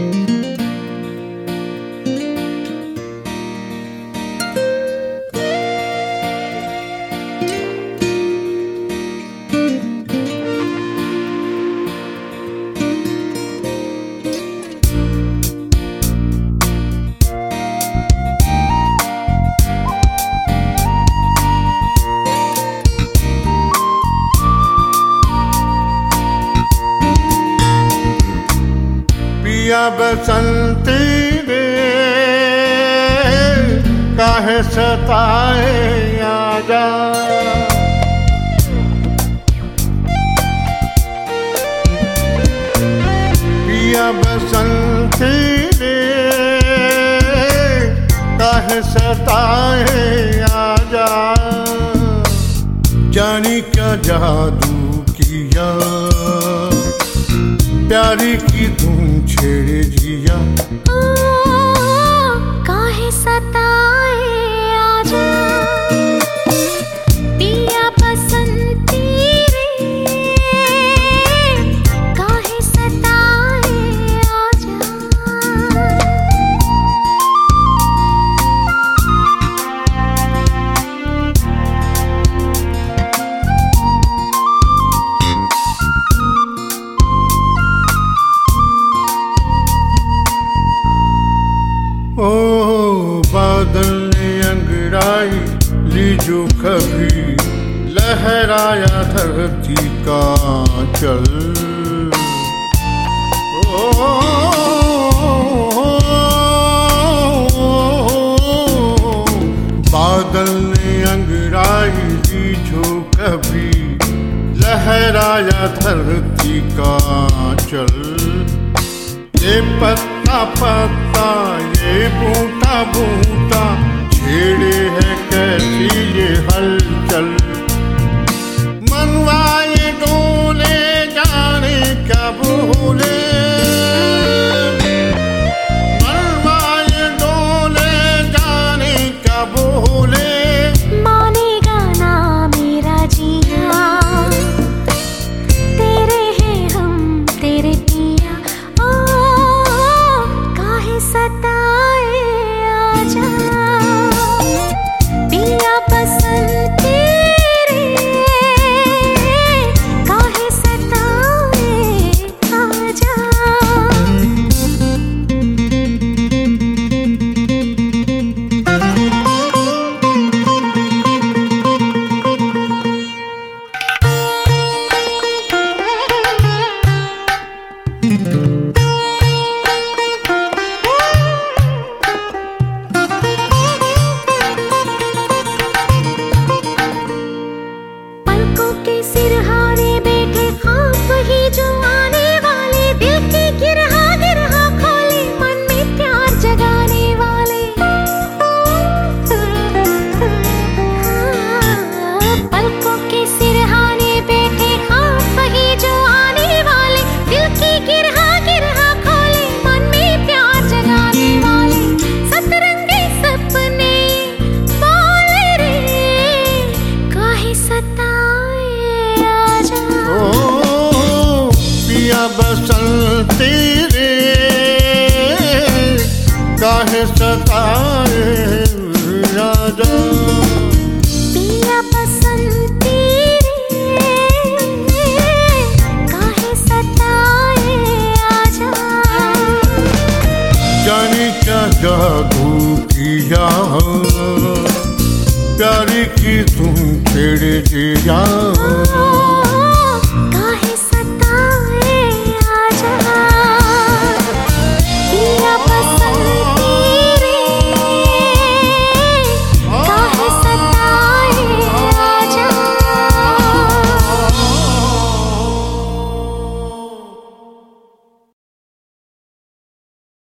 पिया बसंती रे, काहे सताए आजा। पिया बसंती रे, काहे सताए आजा। जानी क्या जादू किया, प्यारी की धुन छेड़े ओ बादल ने अंगड़ाई ली जो कभी लहराया धरती का चल। ओ बादल ने अंगड़ाई ली जो कभी लहराया धरती का चल। ये पत्ता पत्ता ये बूटा बूटा छेड़े है बसंती रे काहे सताए राजा। पिया बसंती रे काहे सताए आजा जानी क्या जादू किया प्यारी की तुम छेड़े ओ